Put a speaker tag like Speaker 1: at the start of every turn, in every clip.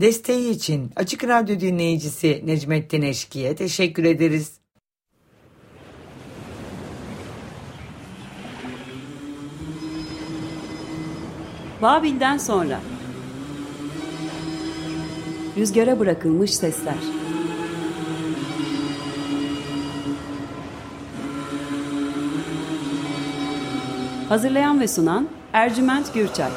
Speaker 1: Desteği için Açık Radyo dinleyicisi Necmettin Eşki'ye teşekkür ederiz.
Speaker 2: Babil'den sonra. Rüzgara bırakılmış sesler. Hazırlayan ve sunan Ercüment Gürçay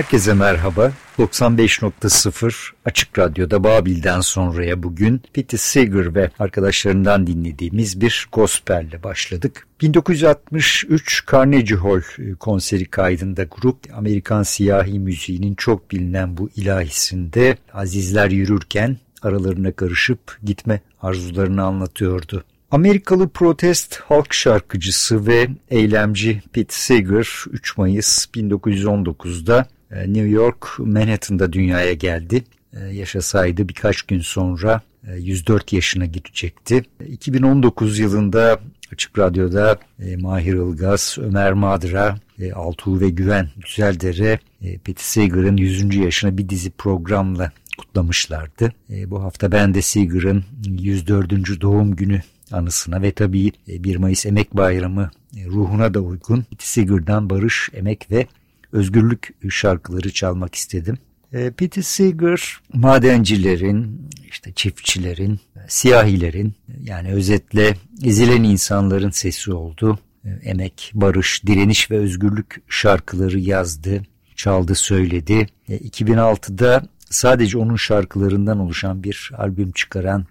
Speaker 3: Herkese merhaba. 95.0 Açık Radyo'da Babil'den sonraya bugün Pete Seeger ve arkadaşlarından dinlediğimiz bir gospelle başladık. 1963 Carnegie Hall konseri kaydında grup Amerikan siyahi müziğinin çok bilinen bu ilahisinde azizler yürürken aralarına karışıp gitme arzularını anlatıyordu. Amerikalı protest halk şarkıcısı ve eylemci Pete Seeger 3 Mayıs 1919'da e, New York Manhattan'da dünyaya geldi. E, yaşasaydı birkaç gün sonra 104 e, yaşına girecekti. 2019 yılında Açık Radyo'da Mahir Ilgaz, Ömer Madra, Altuğ ve Güven Güzeldere Peti Seeger'ın 100. yaşına bir dizi programla kutlamışlardı. Bu hafta ben de Seeger'ın 104. doğum günü anısına ve tabii 1 Mayıs Emek Bayramı ruhuna da uygun Pete Seeger'dan barış, emek ve özgürlük şarkıları çalmak istedim. E, Pete Seeger madencilerin, işte çiftçilerin, siyahilerin yani özetle ezilen insanların sesi oldu. E, emek, barış, direniş ve özgürlük şarkıları yazdı, çaldı, söyledi. E, 2006'da sadece onun şarkılarından oluşan bir albüm çıkaran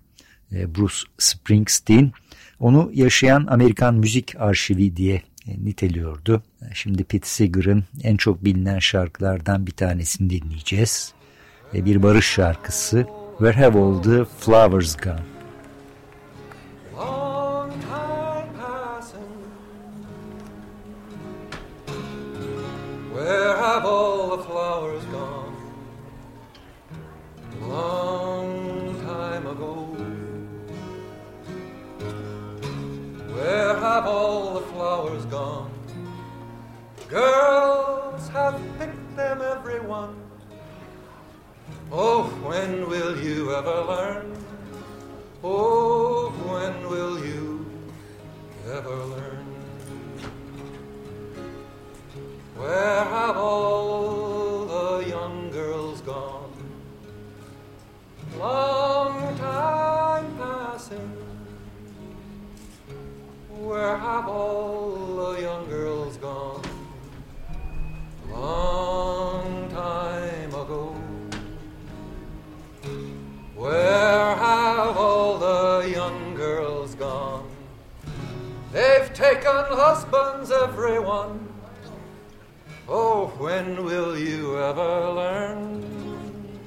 Speaker 3: e, Bruce Springsteen onu yaşayan Amerikan müzik arşivi diye niteliyordu. Şimdi Pete Seeger'ın en çok bilinen şarkılardan bir tanesini dinleyeceğiz. E, bir barış şarkısı Where Have All The Flowers Gone? Where have all the flowers
Speaker 4: have all the flowers gone? Girls have picked them, every one. Oh, when will you ever learn? Oh, when will you ever learn? Where have all the young girls gone? Long Where have all the young girls gone? Long time ago. Where have all the young girls gone? They've taken husbands, everyone. Oh, when will you ever learn?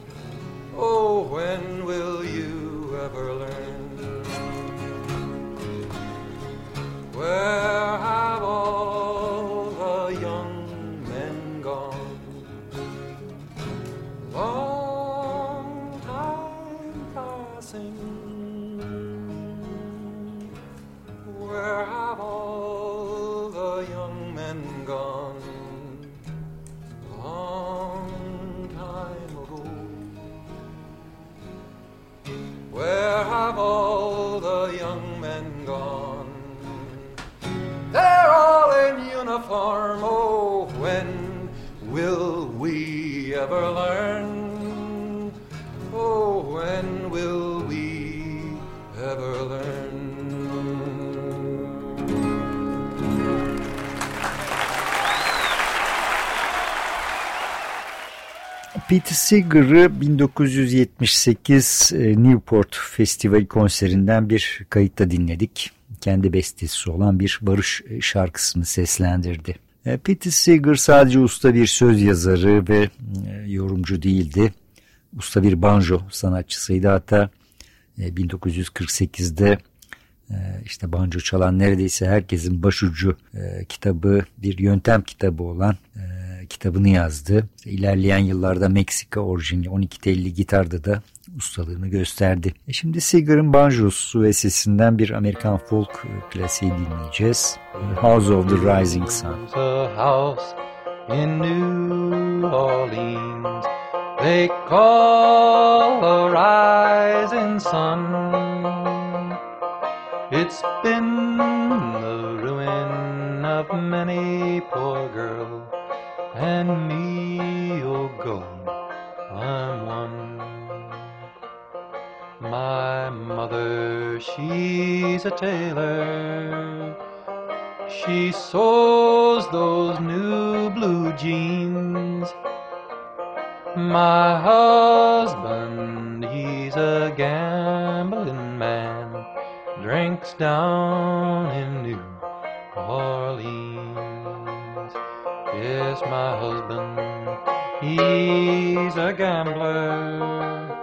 Speaker 4: Oh, when will you ever learn? Where have all in uniform. Oh, when will we ever learn? Oh, when will we ever learn?
Speaker 3: Pete Seeger'ı 1978 e, Newport Festivali konserinden bir kayıtta dinledik. Kendi bestesi olan bir barış e, şarkısını seslendirdi. E, Pete Seeger sadece usta bir söz yazarı ve yorumcu değildi. Usta bir banjo sanatçısıydı. Hatta 1948'de işte banjo çalan neredeyse herkesin başucu kitabı bir yöntem kitabı olan kitabını yazdı. İlerleyen yıllarda Meksika orijinli 12 telli gitarda da ustalığını gösterdi. E şimdi Seeger'ın banjosu ve sesinden bir Amerikan folk klasiği dinleyeceğiz. House of the Rising Sun.
Speaker 4: A house in New Orleans they call a rising sun. It's been the ruin of many poor girls and me, oh God, I'm one. My mother, she's a tailor. She sews those new blue jeans. My husband, he's a gambling man, drinks down in New Orleans. Yes, my husband, he's a gambler.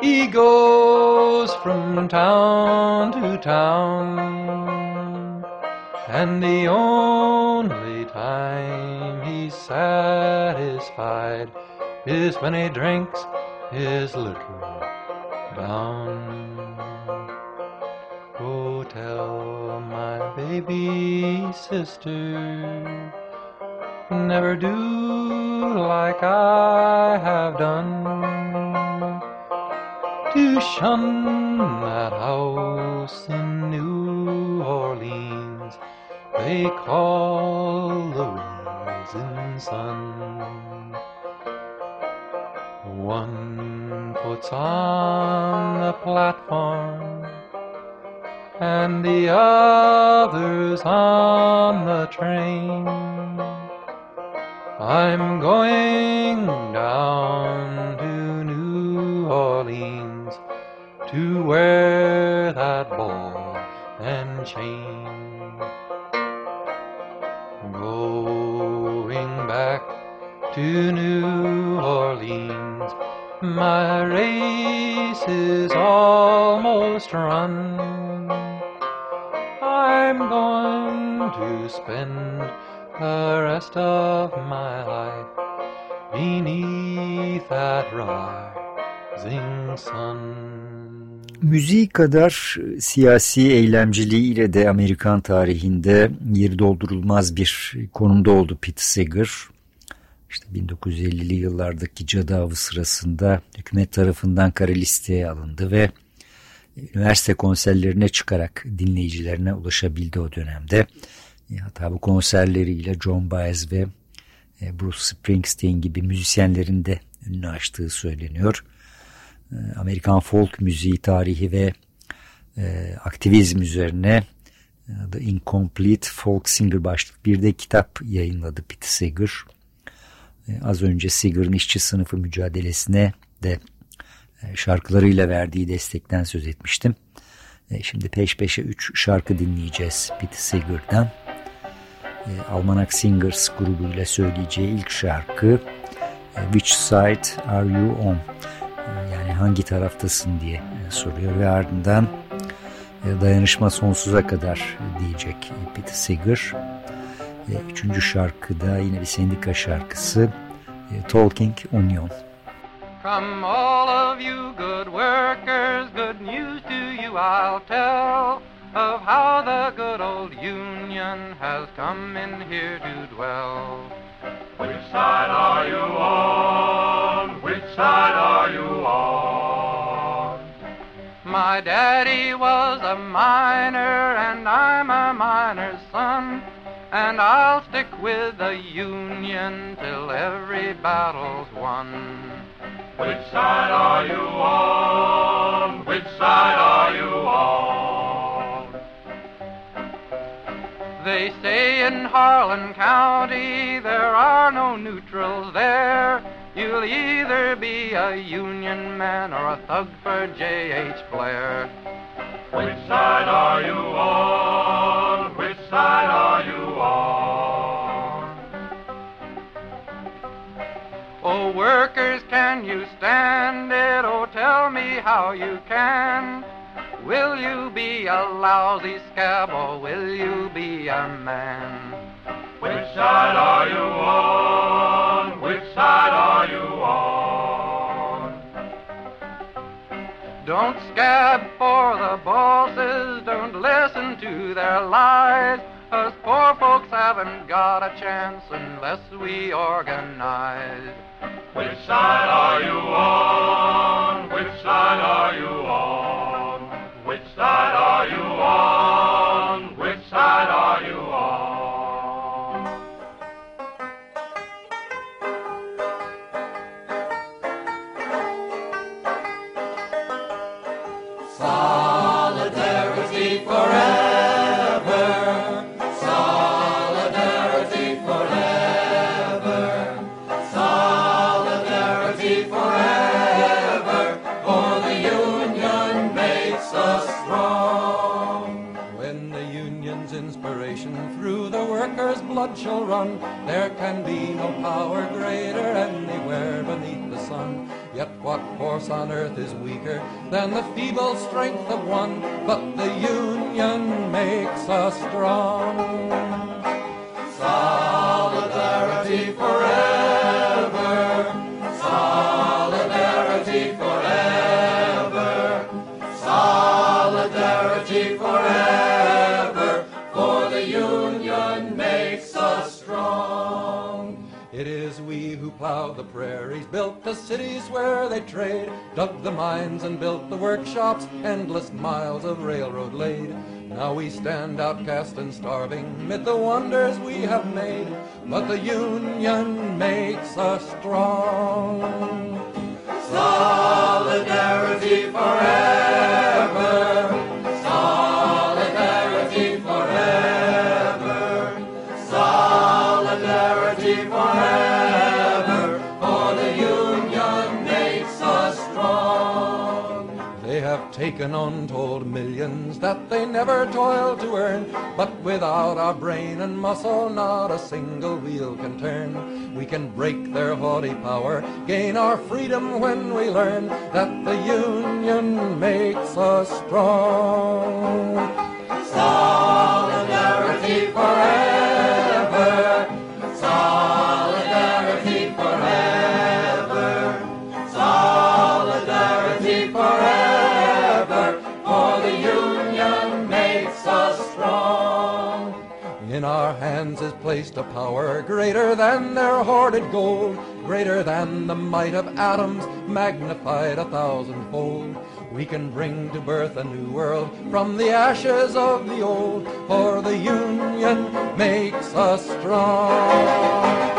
Speaker 4: He goes from town to town, and the only time he's satisfied is when he drinks his liquor down. Go tell my baby sister never do like I have done to shun that house in New Orleans they call the rising sun. One puts on the platform
Speaker 3: Müziği kadar siyasi eylemciliğiyle de Amerikan tarihinde yeri doldurulmaz bir konumda oldu Pete Seeger. İşte 1950'li yıllardaki cadı avı sırasında hükümet tarafından kara listeye alındı ve üniversite konserlerine çıkarak dinleyicilerine ulaşabildi o dönemde. Hatta bu konserleriyle John Baez ve e, Bruce Springsteen gibi müzisyenlerin de önünü açtığı söyleniyor. E, Amerikan folk müziği tarihi ve e, aktivizm üzerine The Incomplete Folk Singer başlık bir de kitap yayınladı Pete Seeger. Az önce Seeger'ın işçi sınıfı mücadelesine de şarkılarıyla verdiği destekten söz etmiştim. Şimdi peş peşe üç şarkı dinleyeceğiz Pete Seeger'dan. Almanac Singers grubuyla söyleyeceği ilk şarkı Which Side Are You On? Yani hangi taraftasın diye soruyor ve ardından dayanışma sonsuza kadar diyecek Pete Seeger. Üçüncü şarkıda yine bir sendika şarkısı Talking Union.
Speaker 4: From all of you good workers, good news to you I'll tell of how the good old Union has come in here to dwell. Which side are you on? Which side are you on? My daddy was a miner and I'm a miner's son. And I'll stick with the Union till every battle's won. Which side are you on? Which side are you on? They say in Harlan County there are no neutrals there. You'll either be a Union man or a thug for J.H. Blair. Which side are you on? Which side are you on? Oh, workers, can you stand it? Oh, tell me how you can. Will you be a lousy scab or will you be a man? Which side are you on? Which side are you on? Don't scab for the bosses, don't listen to their lies. Us poor folks haven't got a chance unless we organize. Which side are you on? Which side are you on? Which side are you on? Through the workers' blood shall run, there can be no power greater anywhere beneath the sun. Yet what force on earth is weaker than the feeble strength of one? But the Union makes us strong. Prairies, built the cities where they trade, dug the mines and built the workshops, endless miles of railroad laid. Now we stand outcast and starving mid the wonders we have made, but the Union makes us strong. Solidarity forever. Taken untold millions that they never toiled to earn. But without our brain and muscle, not a single wheel can turn. We can break their haughty power, gain our freedom when we learn that the Union makes us strong. Solidarity forever.
Speaker 5: In our hands is placed a power greater than their hoarded gold, greater than the might of atoms, magnified a thousandfold. We can bring to birth a new world from the ashes of the old, for the Union makes us strong.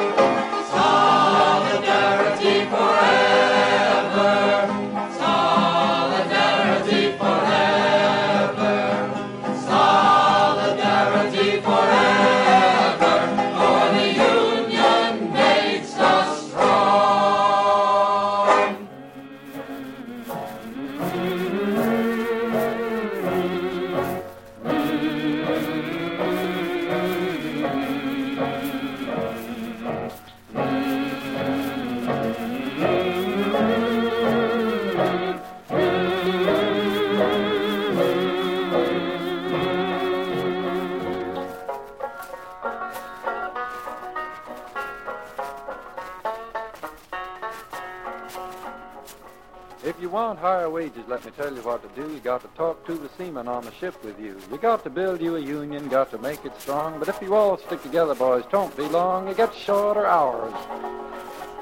Speaker 4: Higher wages, let me tell you what to do. You got to talk to the seamen on the ship with you. You got to build you a union, got to make it strong. But if you all stick together, boys, don't be long. You get shorter hours,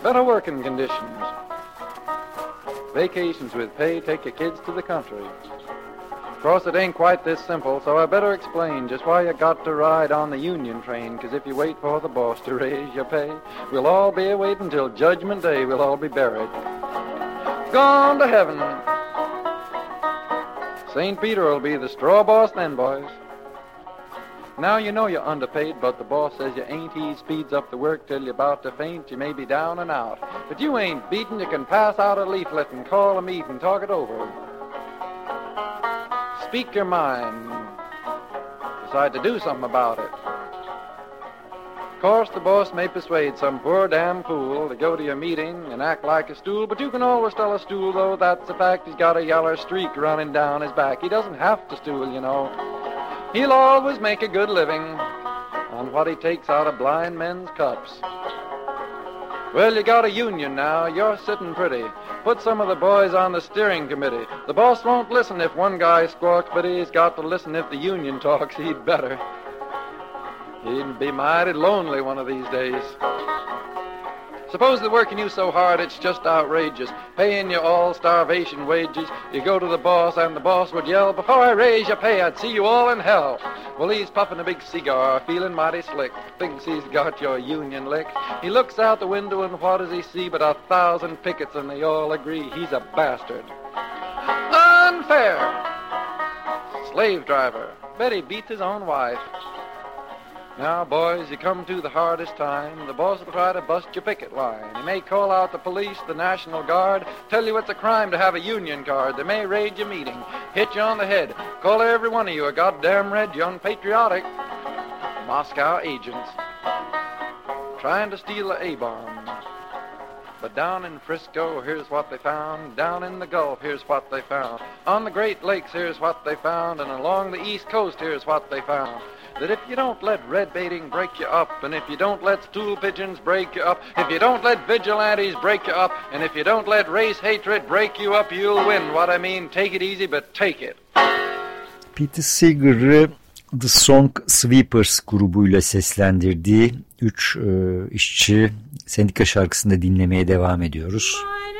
Speaker 4: better working conditions, vacations with pay. Take your kids to the country. Of course, it ain't quite this simple, so I better explain just why you got to ride on the union train. 'Cause if you wait for the boss to raise your pay, we'll all be waiting till Judgment Day. We'll all be buried gone to heaven. St. Peter will be the straw boss then, boys. Now you know you're underpaid, but the boss says you ain't. He speeds up the work till you're about to faint. You may be down and out. But you ain't beaten. You can pass out a leaflet and call a meeting, talk it over. Speak your mind. Decide to do something about it. Of course, the boss may persuade some poor damn fool to go to your meeting and act like a stool, but you can always tell a stool, though that's a fact. He's got a yeller streak running down his back. He doesn't have to stool, you know. He'll always make a good living on what he takes out of blind men's cups. Well, you got a union now. You're sitting pretty. Put some of the boys on the steering committee. The boss won't listen if one guy squawks, but he's got to listen if the union talks. He'd better. He'd be mighty lonely one of these days. Suppose they're working you so hard it's just outrageous, paying you all starvation wages. You go to the boss and the boss would yell, Before I raise your pay, I'd see you all in hell. Well, he's puffing a big cigar, feeling mighty slick, thinks he's got your union lick. He looks out the window and what does he see but a thousand pickets and they all agree he's a bastard. Unfair! Slave driver. Bet he beats his own wife. Now, boys, you come to the hardest time. The boss will try to bust your picket line. He may call out the police, the National Guard, tell you it's a crime to have a union card. They may raid your meeting, hit you on the head, call every one of you a goddamn red, you unpatriotic. Moscow agents trying to steal a A-bomb. But down in Frisco, here's what they found. Down in the Gulf, here's what they found. On the Great Lakes, here's what they found. And along the East Coast, here's what they found. That if you don't let red baiting break you up, and if you don't let stool pigeons break you up, if you don't let vigilantes break you up, and if you don't let race hatred break you up, you'll win. What I mean, take it easy, but take it.
Speaker 3: Pete Seeger'ı The Song Swappers grubuyla seslendirdiği 3 e, işçi sendika şarkısında dinlemeye devam ediyoruz.
Speaker 6: Miner's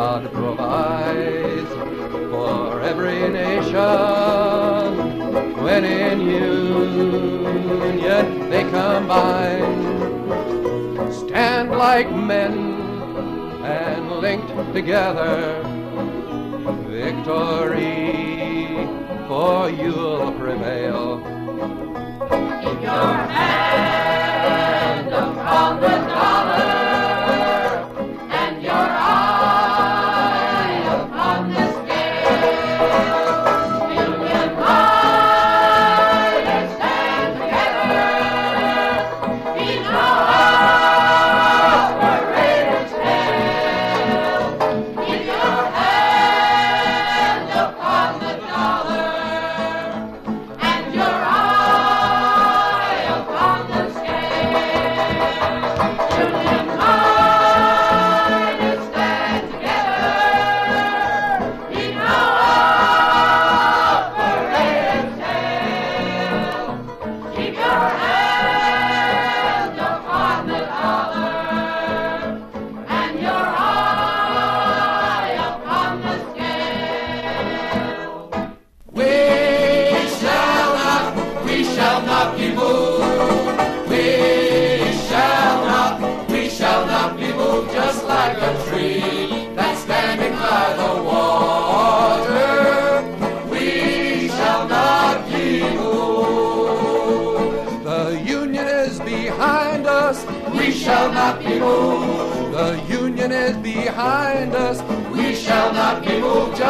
Speaker 4: God provides for every nation when in union they combine. Stand like men and linked together, victory for you'll prevail.
Speaker 7: In your hand, upon the dollar.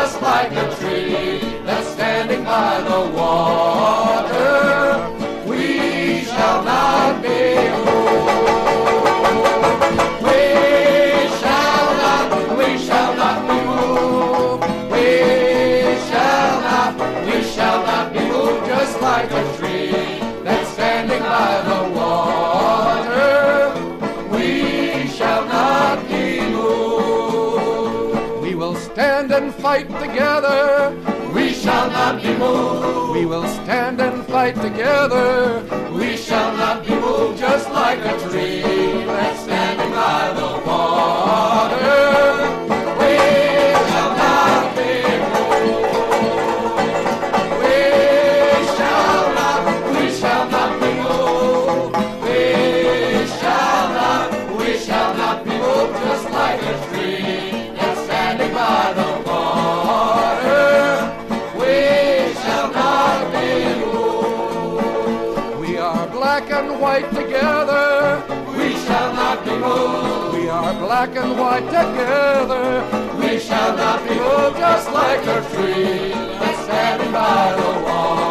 Speaker 4: just like a tree that's standing by the water. We shall not. We will stand and fight together. black and white together. We shall not be moved just like a tree that's standing by the
Speaker 8: wall.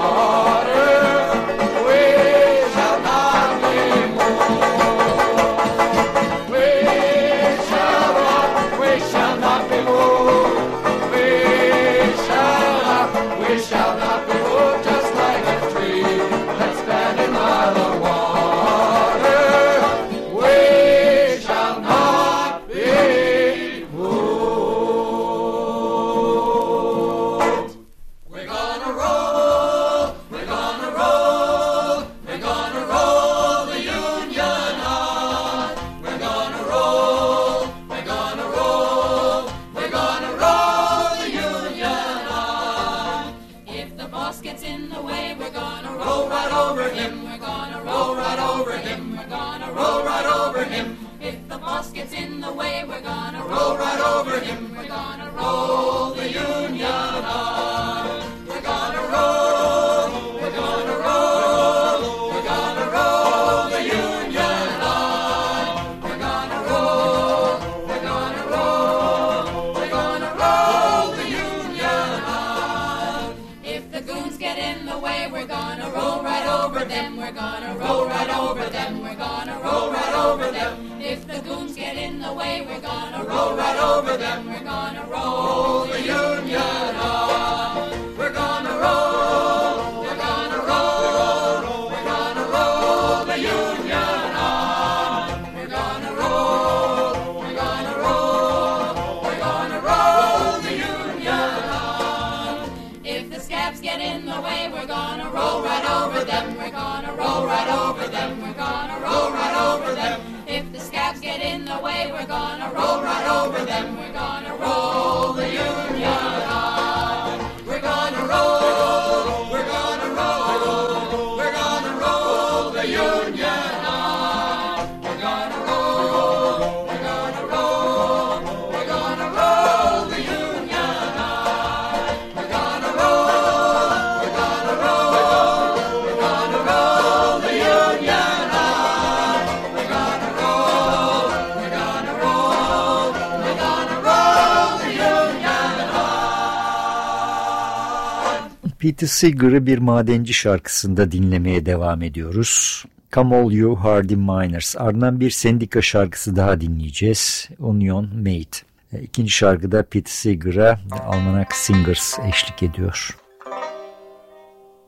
Speaker 8: On.
Speaker 3: Peter Seeger'ı bir madenci şarkısında dinlemeye devam ediyoruz. Come All You Hardy Miners. Ardından bir sendika şarkısı daha dinleyeceğiz. Union Made. E, İkinci şarkıda Peter Seeger'a Almanac Singers eşlik ediyor.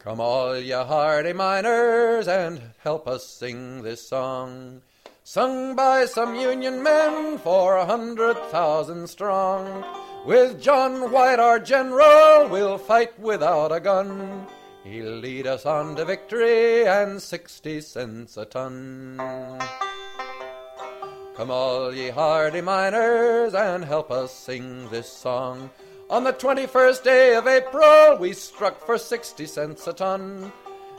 Speaker 4: Come all ye hardy miners and help us sing this song. Sung by some Union men for a hundred thousand strong. With John White our general, we'll fight without a gun. He'll lead us on to victory and sixty cents a ton. Come all ye hardy miners and help us sing this song. On the 21st day of April, we struck for 60 cents a ton.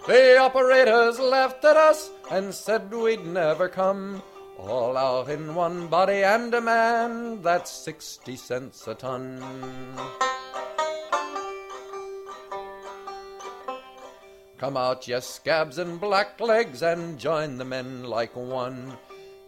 Speaker 4: The operators laughed at us and said we'd never come. All out in one body and a man, that's 60 cents a ton. Come out, ye scabs and blacklegs, and join the men like one.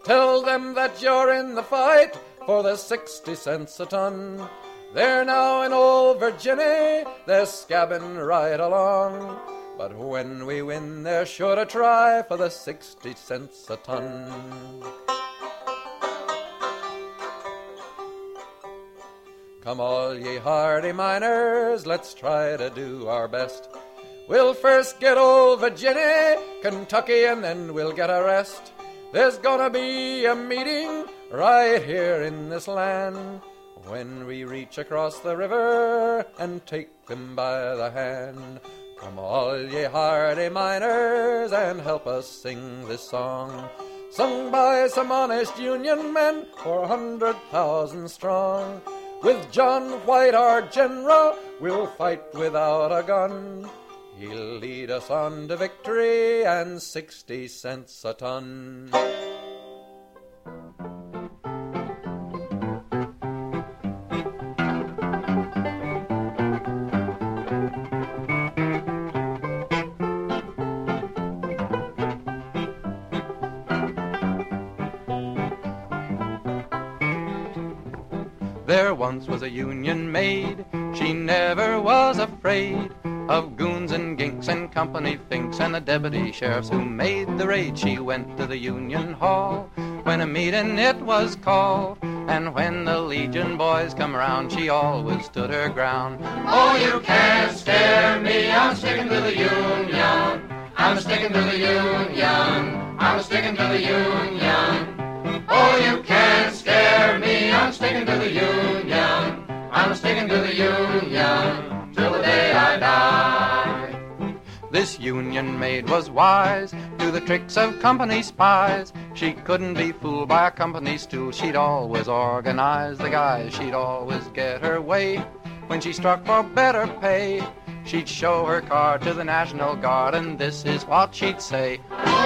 Speaker 4: Tell them that you're in the fight for the 60 cents a ton. They're now in old Virginia, they're scabbing right along. But when we win, they're sure to try for the 60 cents a ton. Come all ye hardy miners, let's try to do our best. We'll first get old Virginia, Kentucky, and then we'll get a rest. There's gonna be a meeting right here in this land when we reach across the river and take them by the hand. Come all ye hardy miners and help us sing this song. Sung by some honest Union men, four hundred thousand strong. With John White, our general, we'll fight without a gun. He'll lead us on to victory and sixty cents a ton. Once was a Union maid, she never was afraid of goons and ginks and company finks and the deputy sheriffs who made the raid. She went to the Union Hall when a meeting it was called, and when the Legion boys come around, she always stood her ground.
Speaker 8: Oh, you can't scare me. I'm sticking to the Union. I'm sticking to the Union. I'm sticking to the Union. Oh, you can't scare me. I'm sticking to the Union. I'm sticking to the Union till the day I die.
Speaker 4: This Union maid was wise to the tricks of company spies. She couldn't be fooled by a company stool. She'd always organize the guys. She'd always get her way when she struck for better pay.
Speaker 9: She'd show her card to the National Guard, and this is what she'd say.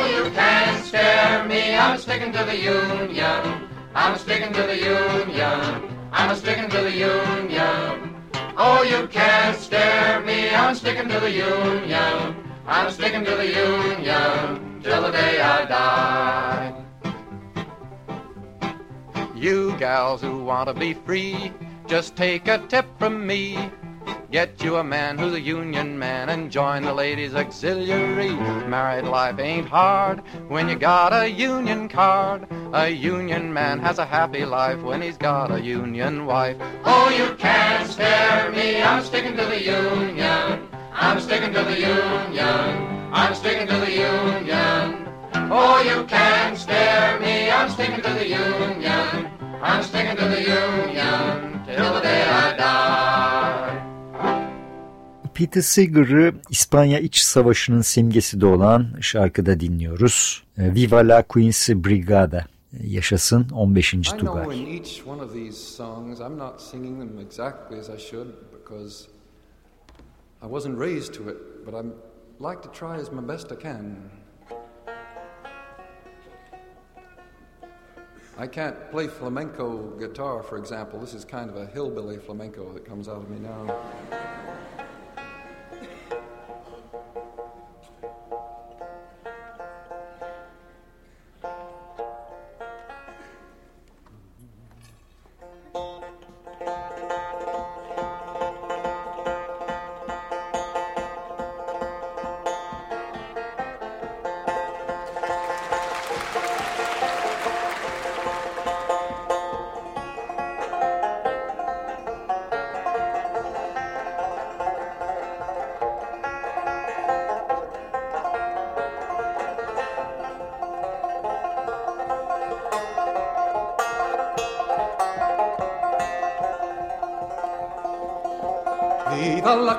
Speaker 8: You can't scare me, I'm sticking to the Union. I'm sticking to the Union. I'm sticking to the Union. Oh, you can't scare me, I'm sticking to the Union. I'm sticking to the Union till the day I die.
Speaker 9: You gals who want to be free, just take a tip from me. Get you a man who's a union man and join the ladies auxiliary. Married life ain't hard when you got a union card. A union man has a happy life when he's got a union wife.
Speaker 8: Oh, you can't scare me, I'm sticking to the Union. I'm sticking to the Union. I'm sticking to the Union. Oh, you can't scare me, I'm sticking to the Union. I'm sticking to the Union till the day I die.
Speaker 3: Peter Seeger'ı İspanya İç Savaşı'nın simgesi de olan şarkıda dinliyoruz. E, Viva la Quincy Brigada. Yaşasın 15.
Speaker 4: I know
Speaker 3: Tugay.
Speaker 4: I'm I wasn't raised to it, but I like to try as my best I can. I can't play flamenco guitar, for example. This is kind of a hillbilly flamenco that comes out of me now.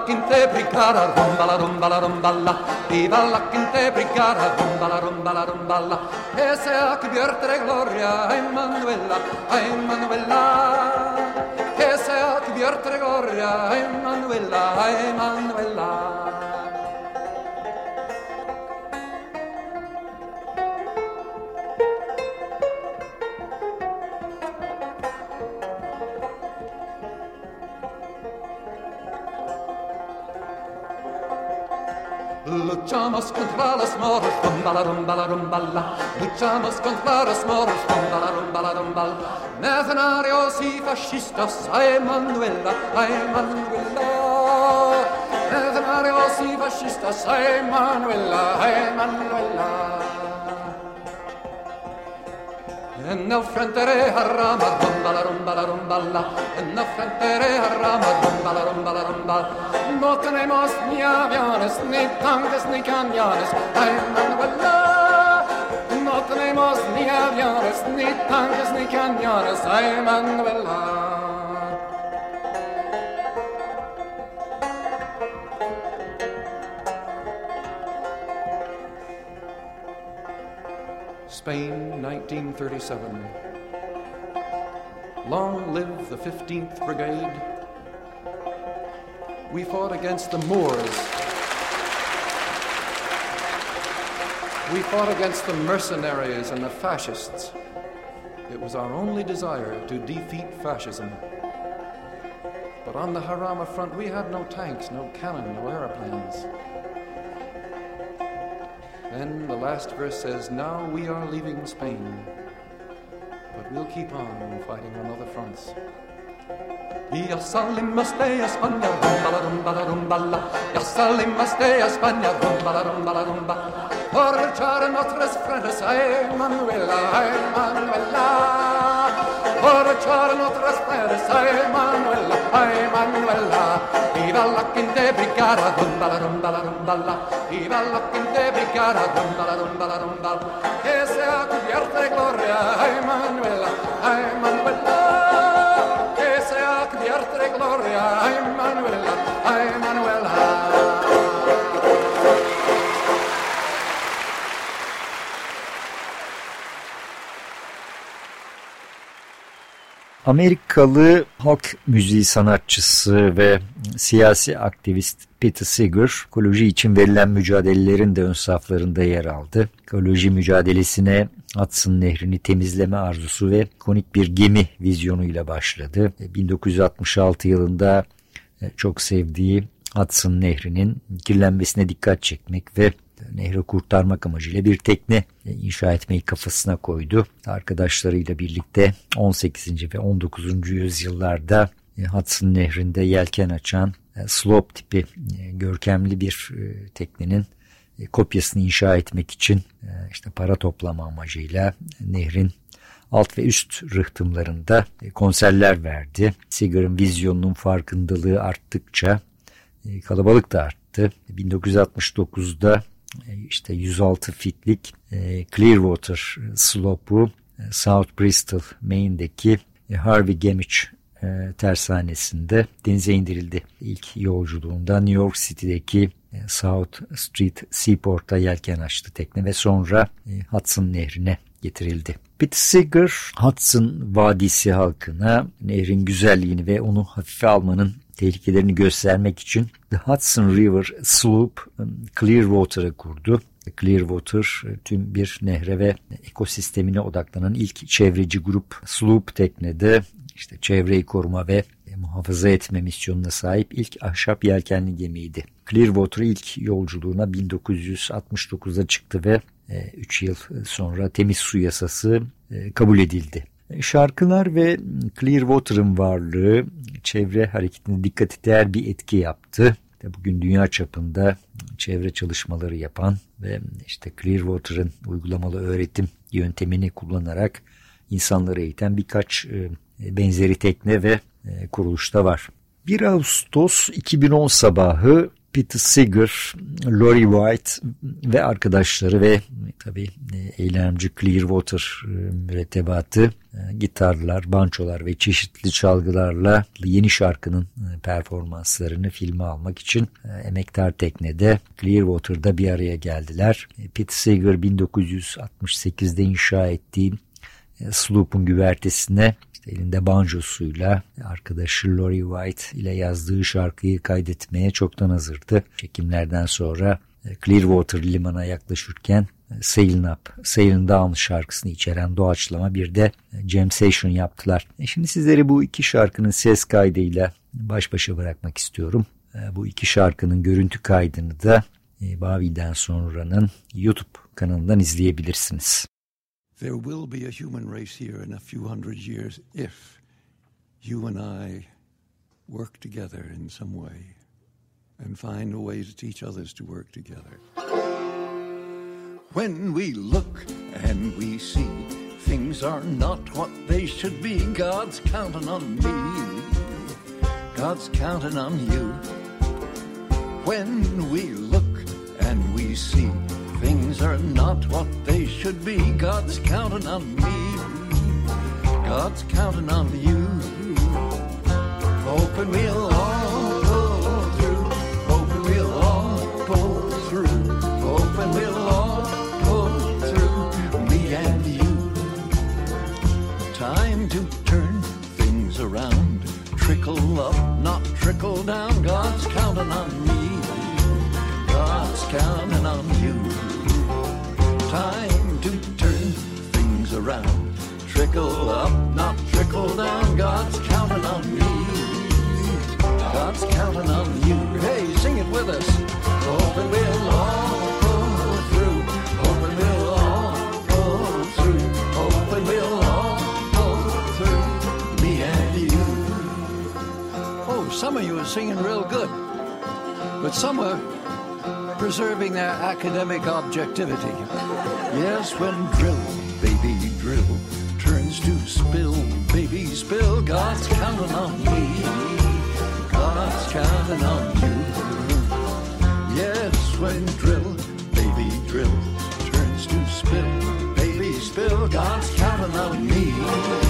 Speaker 4: Quinte brigada, rumba la rumba la rumba la. Viva la quince brigada, rumba la rumba la rumba la. Que sea cubierta de gloria a Emanuela, a Emanuela. Que sea cubierta de gloria a Emanuela, a Emanuela. Luchamos contra los moros, rumba la rumba la rumba la. Luchamos contra los moros, rumba la rumba la rumba la. Mercenarios y fascistas, a Emanuela, a Emanuela. Mercenarios y fascistas, a Emanuela, a Emanuela. En el frente rama, rumba la rumba la rumba la. En el frente rama, rumba la rumba la rumba. No tenemos ni aviones, ni tanques, ni cañones. Ay, Manuela. No tenemos ni aviones, ni tanques, ni cañones. Ay, Manuela. Spain, 1937. Long live the 15th Brigade. We fought against the Moors. We fought against the mercenaries and the fascists. It was our only desire to defeat fascism. But on the Jarama front, we had no tanks, no cannon, no aeroplanes. Then the last verse says, Now we are leaving Spain, but we'll keep on fighting on other fronts. Ya salimos de España, rumba la rumba la rumba la. Ya salimos de España, rumba la rumba la rumba. Por echar a nuestras frentes a Emanuela, a Emanuela. por giorno traspersa Emanuela, Emanuela, viva la quinte bricara, donda la ronda la rondalla, viva la quinte bricara, donda la ronda la rondalla, que sea cubierta de gloria, Emanuela, Emanuela, que sea cubierta de gloria, Emanuela.
Speaker 3: Amerikalı halk müziği sanatçısı ve siyasi aktivist Peter Seeger, ekoloji için verilen mücadelelerin de ön saflarında yer aldı. Ekoloji mücadelesine Hudson Nehri'ni temizleme arzusu ve konik bir gemi vizyonuyla başladı. 1966 yılında e, çok sevdiği Hudson Nehri'nin kirlenmesine dikkat çekmek ve nehri kurtarmak amacıyla bir tekne inşa etmeyi kafasına koydu. Arkadaşlarıyla birlikte 18. ve 19. yüzyıllarda e, Hudson Nehri'nde yelken açan e, slope tipi e, görkemli bir teknenin kopyasını inşa etmek için işte para toplama amacıyla nehrin alt ve üst rıhtımlarında konserler verdi. Sigar'ın vizyonunun farkındalığı arttıkça kalabalık da arttı. 1969'da e, işte 106 fitlik e, Clearwater Slope'u e, South Bristol, Maine'deki Harvey Gemich tersanesinde denize indirildi. İlk yolculuğunda New York City'deki South Street Seaport'a yelken açtı tekne ve sonra Hudson Nehri'ne getirildi. Seeger, Hudson Vadisi halkına nehrin güzelliğini ve onu hafife almanın tehlikelerini göstermek için The Hudson River Sloop um, Clearwater'ı kurdu. Clearwater e, tüm bir nehre ve ekosistemine odaklanan ilk çevreci grup Sloop teknede işte çevreyi koruma ve muhafaza etme misyonuna sahip ilk ahşap yelkenli gemiydi. Clearwater ilk yolculuğuna 1969'da çıktı ve 3 e, yıl sonra temiz su yasası e, kabul edildi. Şarkılar ve Clearwater'ın varlığı çevre hareketine dikkati değer bir etki yaptı. Bugün dünya çapında çevre çalışmaları yapan ve işte Clearwater'ın uygulamalı öğretim yöntemini kullanarak insanları eğiten birkaç e, benzeri tekne ve e, kuruluşta var. 1 Ağustos 2010 sabahı Peter Seeger, Lori White ve arkadaşları ve tabii e, eylemci Clearwater e, mürettebatı e, gitarlar, bançolar ve çeşitli çalgılarla yeni şarkının performanslarını filme almak için emektar teknede Clearwater'da bir araya geldiler. Peter Seeger 1968'de inşa ettiği sloop'un güvertesine elinde banjosuyla arkadaşı Lori White ile yazdığı şarkıyı kaydetmeye çoktan hazırdı. Çekimlerden sonra e, Clearwater limana yaklaşırken e, Sailin Up, Sailin Down şarkısını içeren doğaçlama bir de e, Jam Session yaptılar. Şimdi sizleri bu iki şarkının ses kaydıyla baş başa bırakmak istiyorum. Bu iki şarkının görüntü kaydını da Bavi'den sonranın YouTube kanalından izleyebilirsiniz.
Speaker 10: There will be a human race here in a few hundred years if you and I work together in some way and find a way to teach others to work together. When we look and we see things are not what they should be, God's counting on me. God's counting on you. When we look and we see Things are not what they should be. God's counting on me. God's counting on you. Hoping we'll all pull through. Hoping we'll all pull through. Hoping we'll all pull through. Me and you. Time to turn things around. Trickle up, not trickle down. God's counting on me. God's counting on you time to turn things around. Trickle up, not trickle down. God's counting on me. God's counting on you. Hey, sing it with us. Hoping we'll all pull through. Hoping we'll all pull through. Hoping we'll all pull through. Me and you. Oh, some of you are singing real good. But some are preserving their academic objectivity. Yes, when drill, baby drill, turns to spill, baby spill, God's counting on me. God's counting on you. Yes, when drill, baby drill, turns to spill, baby spill, God's counting on me.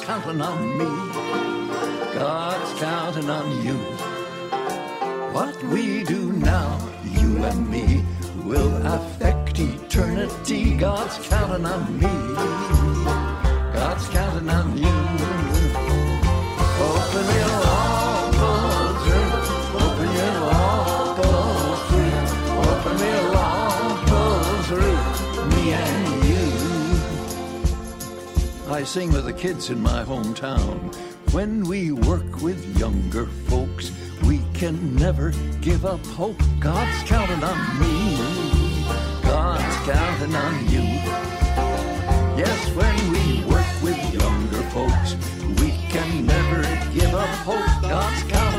Speaker 10: God's counting on me. God's counting on you. I sing with the kids in my hometown. When we work with younger folks, we can never give up hope. God's counting on me. God's counting on you. Yes, when we work with younger folks, we can never give up hope. God's counting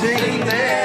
Speaker 10: sitting there.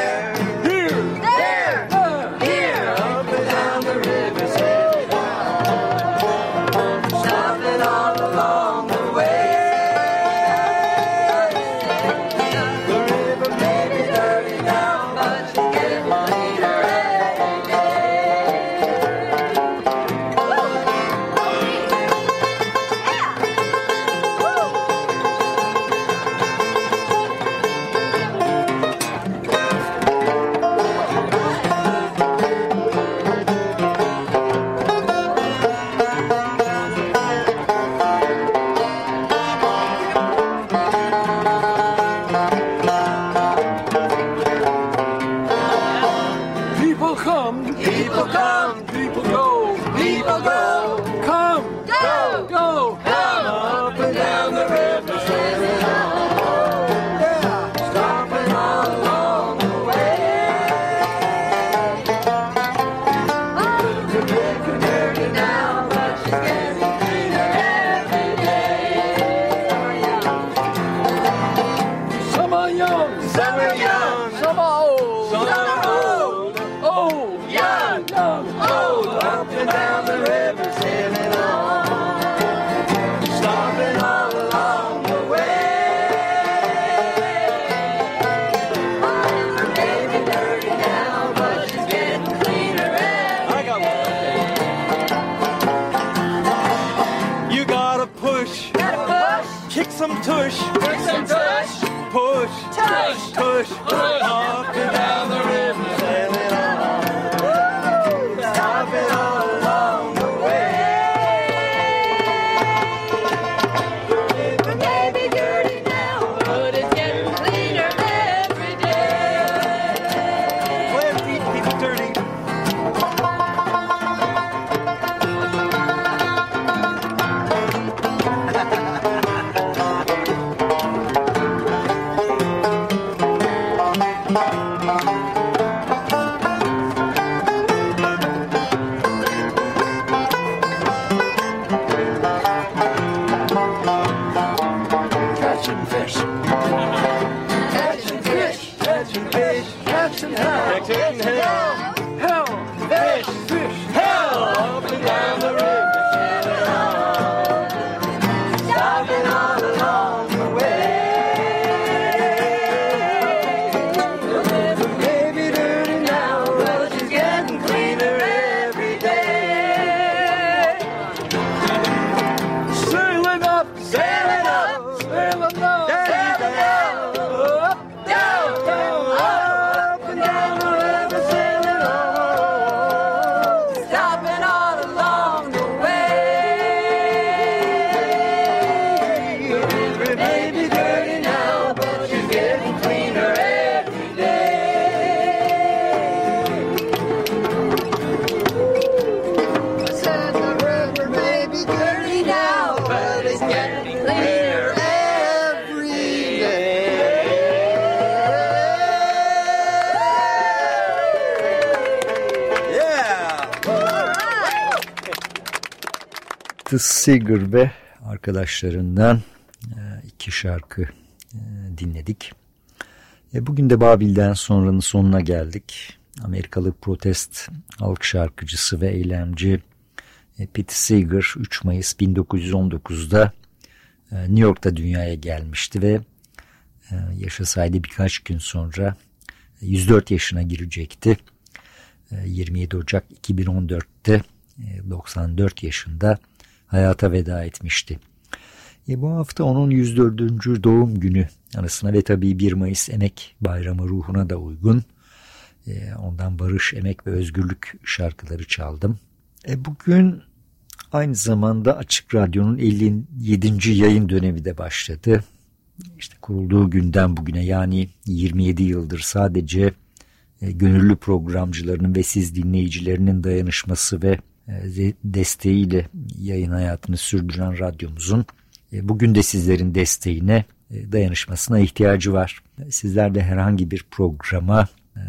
Speaker 11: kick some tush.
Speaker 7: Kick some tush.
Speaker 11: Push.
Speaker 7: Tush.
Speaker 11: tush Push. Up and down. The
Speaker 3: Seeger ve arkadaşlarından e, iki şarkı e, dinledik. E, bugün de Babil'den sonranın sonuna geldik. Amerikalı protest halk şarkıcısı ve eylemci Pete Seeger 3 Mayıs 1919'da New York'ta dünyaya gelmişti ve yaşasaydı birkaç gün sonra 104 yaşına girecekti. 27 Ocak 2014'te 94 yaşında hayata veda etmişti. E, bu hafta onun 104. doğum günü anısına ve tabii 1 Mayıs Emek Bayramı ruhuna da uygun. E, ondan barış, emek ve özgürlük şarkıları çaldım. E, bugün aynı zamanda Açık Radyo'nun 57. yayın dönemi de başladı. İşte kurulduğu günden bugüne yani 27 yıldır sadece e, gönüllü programcılarının ve siz dinleyicilerinin dayanışması ve desteğiyle yayın hayatını sürdüren radyomuzun e, bugün de sizlerin desteğine e, dayanışmasına ihtiyacı var. Sizler de herhangi bir programa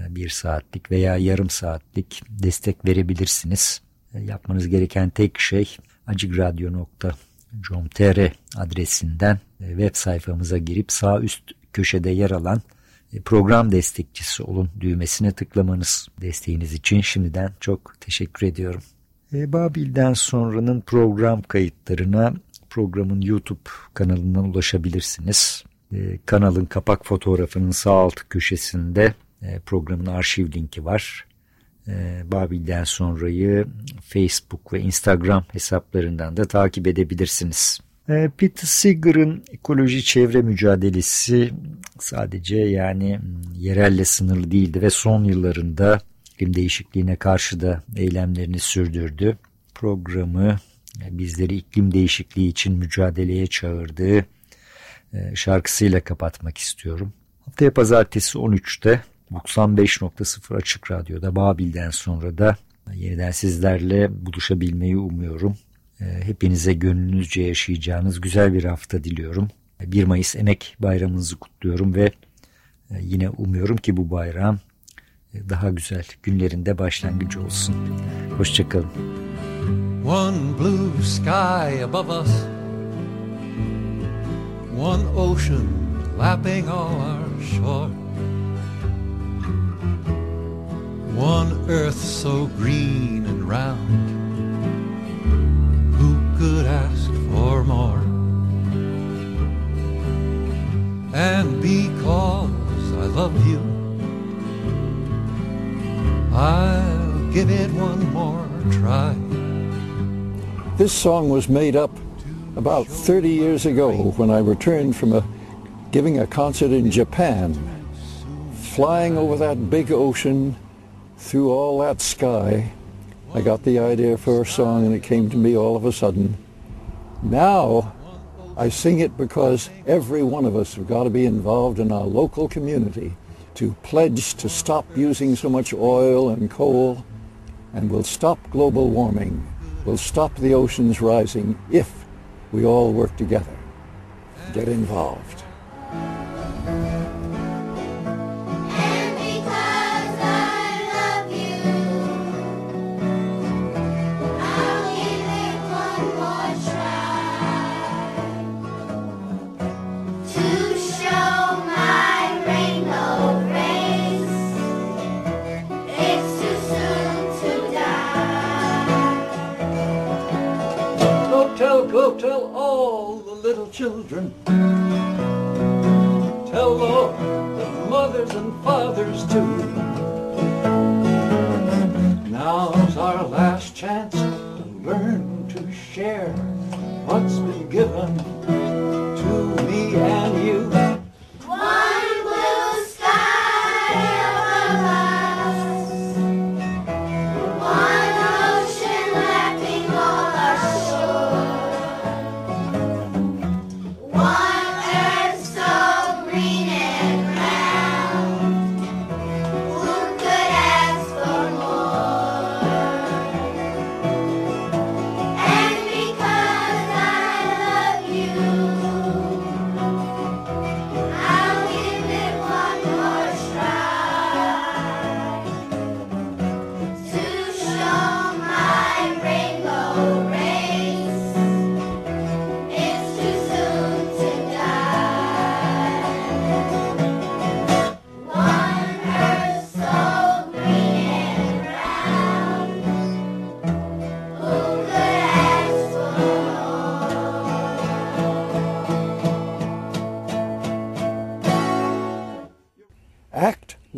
Speaker 3: bir saatlik veya yarım saatlik destek verebilirsiniz. Yapmanız gereken tek şey acikradyo.com.tr adresinden web sayfamıza girip sağ üst köşede yer alan program destekçisi olun düğmesine tıklamanız. Desteğiniz için şimdiden çok teşekkür ediyorum. Babil'den sonranın program kayıtlarına programın YouTube kanalından ulaşabilirsiniz. E, kanalın kapak fotoğrafının sağ alt köşesinde e, programın arşiv linki var. Babil'den sonrayı Facebook ve Instagram hesaplarından da takip edebilirsiniz. Peter Seeger'ın ekoloji çevre mücadelesi sadece yani yerelle sınırlı değildi ve son yıllarında iklim değişikliğine karşı da eylemlerini sürdürdü. Programı bizleri iklim değişikliği için mücadeleye çağırdığı e, şarkısıyla kapatmak istiyorum. Haftaya pazartesi 13'te 95.0 Açık Radyo'da Babil'den sonra da yeniden sizlerle buluşabilmeyi umuyorum. E, hepinize gönlünüzce yaşayacağınız güzel bir hafta diliyorum. 1 Mayıs Emek Bayramınızı kutluyorum ve e, yine umuyorum ki bu bayram daha güzel günlerinde başlangıcı olsun. Hoşçakalın.
Speaker 4: One blue sky above us One ocean lapping all our shore One earth so green and round Who could ask for more? And because I love you I'll give it one more try.
Speaker 10: This song was made up about 30 years ago when I returned from a, giving a concert in Japan. Flying over that big ocean, through all that sky, I got the idea for a song and it came to me all of a sudden. Now, I sing it because every one of us have got to be involved in our local community to pledge to stop using so much oil and coal, and we'll stop global warming. We'll stop the oceans rising if we all work together. Get involved.
Speaker 4: Children. Tell all the mothers and fathers too. Now's our last chance to learn to share what's been given to me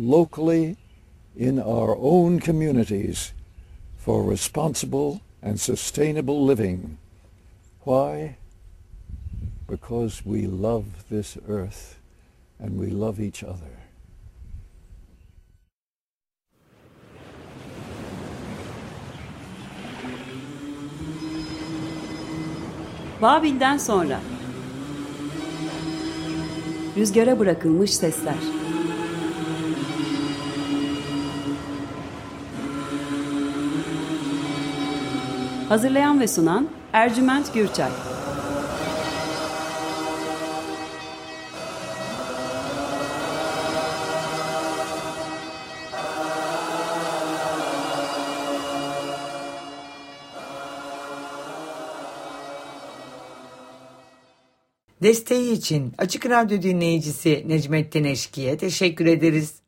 Speaker 10: locally in our own communities for responsible and sustainable living. Why? Because we love this earth and we love each other.
Speaker 12: Babil'den sonra Rüzgara bırakılmış sesler Hazırlayan ve sunan Ercüment Gürçay
Speaker 1: Desteği için Açık Radyo dinleyicisi Necmettin Eşki'ye teşekkür ederiz.